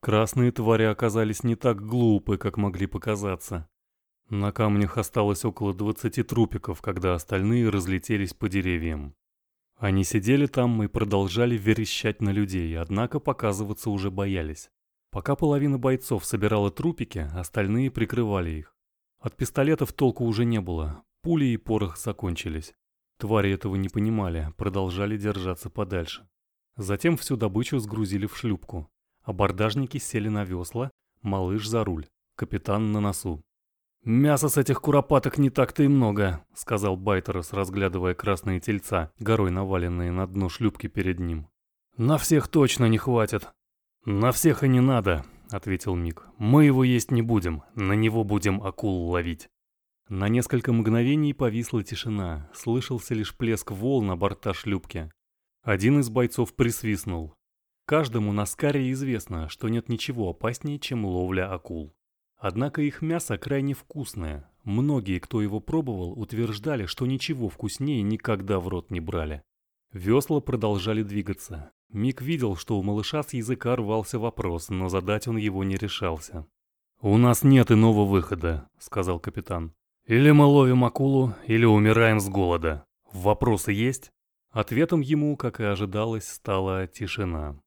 Красные твари оказались не так глупы, как могли показаться. На камнях осталось около двадцати трупиков, когда остальные разлетелись по деревьям. Они сидели там и продолжали верещать на людей, однако показываться уже боялись. Пока половина бойцов собирала трупики, остальные прикрывали их. От пистолетов толку уже не было, пули и порох закончились. Твари этого не понимали, продолжали держаться подальше. Затем всю добычу сгрузили в шлюпку. Абордажники сели на весла, малыш за руль, капитан на носу. «Мяса с этих куропаток не так-то и много», — сказал Байтерос, разглядывая красные тельца, горой наваленные на дно шлюпки перед ним. «На всех точно не хватит». «На всех и не надо», — ответил Мик. «Мы его есть не будем, на него будем акул ловить». На несколько мгновений повисла тишина, слышался лишь плеск волн на борта шлюпки. Один из бойцов присвистнул. Каждому на Скаре известно, что нет ничего опаснее, чем ловля акул. Однако их мясо крайне вкусное. Многие, кто его пробовал, утверждали, что ничего вкуснее никогда в рот не брали. Весла продолжали двигаться. Мик видел, что у малыша с языка рвался вопрос, но задать он его не решался. «У нас нет иного выхода», — сказал капитан. «Или мы ловим акулу, или умираем с голода. Вопросы есть?» Ответом ему, как и ожидалось, стала тишина.